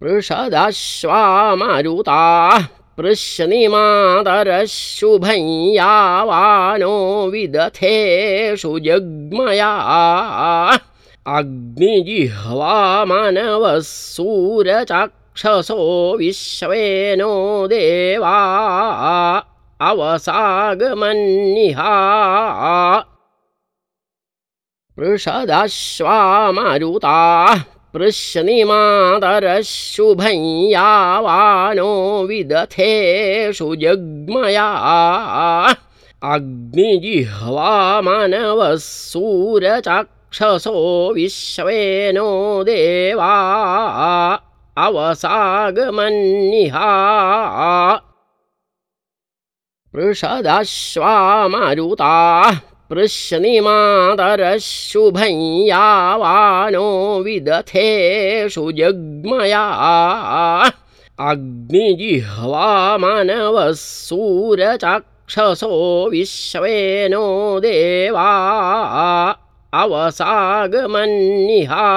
पृषदश्वा मरुताः पृश्निमातरः शुभं यावानो विदथेषु जग्मया। अग्निजिह्वामनवः सूरचक्षसो विश्वेनो देवा। अवसागमन्निहा। पृषदश्वा पृश्निमातरः शुभं यावानो विदथेषु जग्मया। अग्निजिह्वामनवः सूरचक्षसो विश्वेनो देवा। अवसागमन्निहा। पृषदश्वा मरुताः पृश्निमातरः शुभं यावानो विदथेषु जग्मया। अग्निजिह्वामनवः सूरचक्षसो विश्वेनो देवा। अवसागमन्निहा